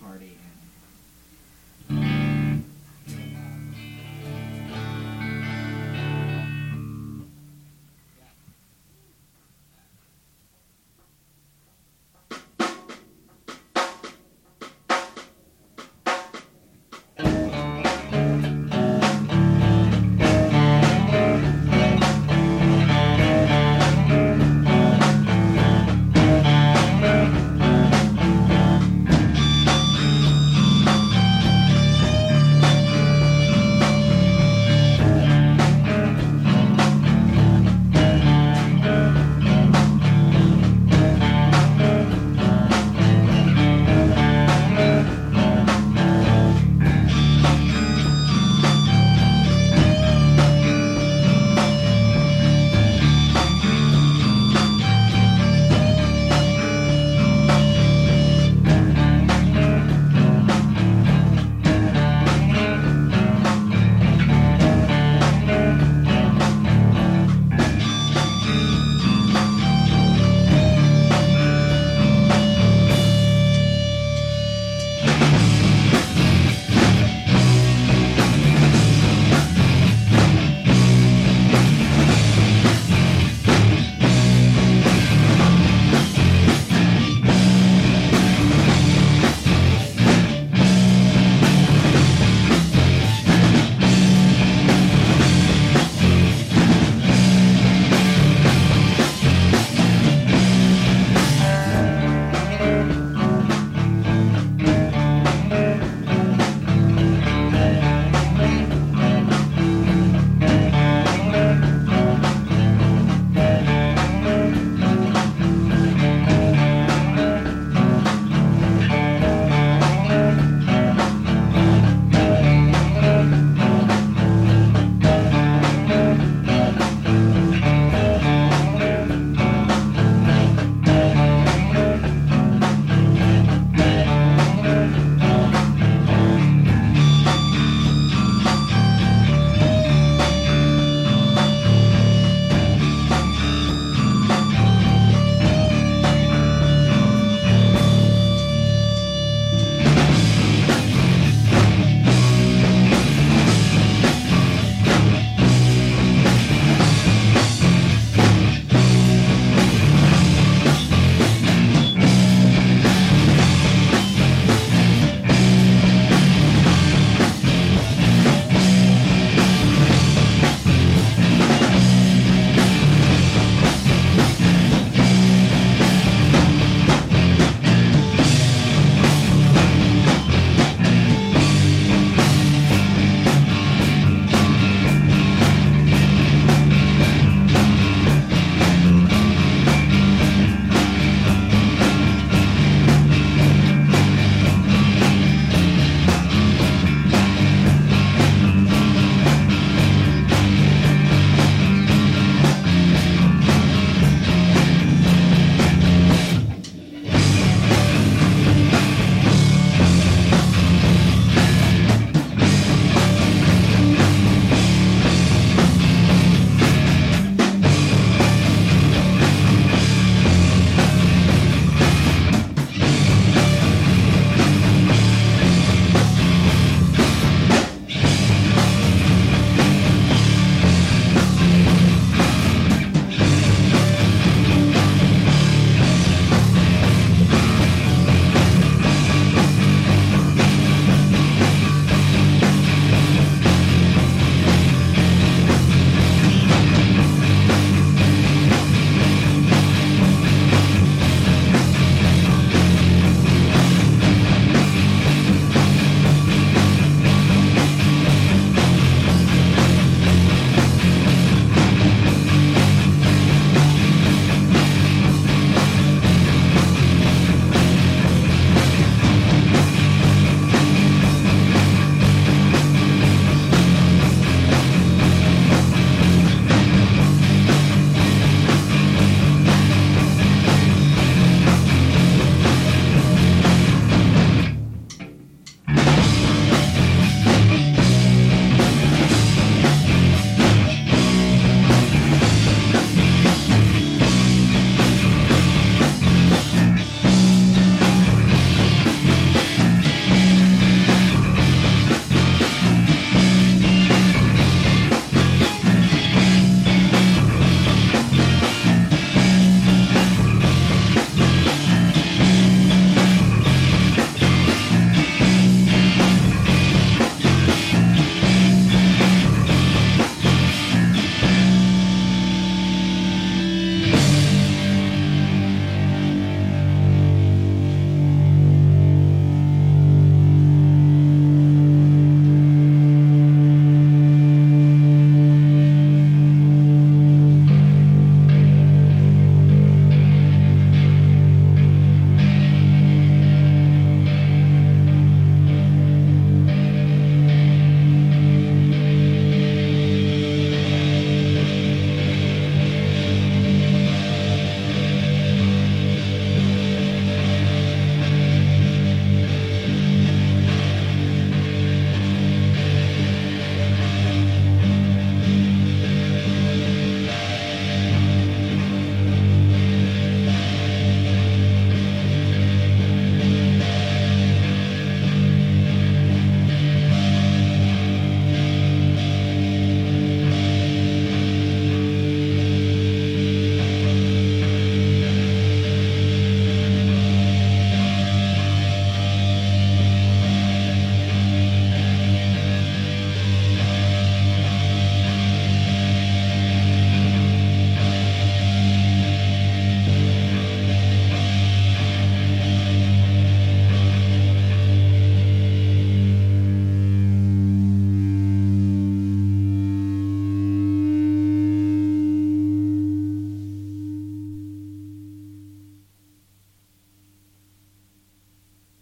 party and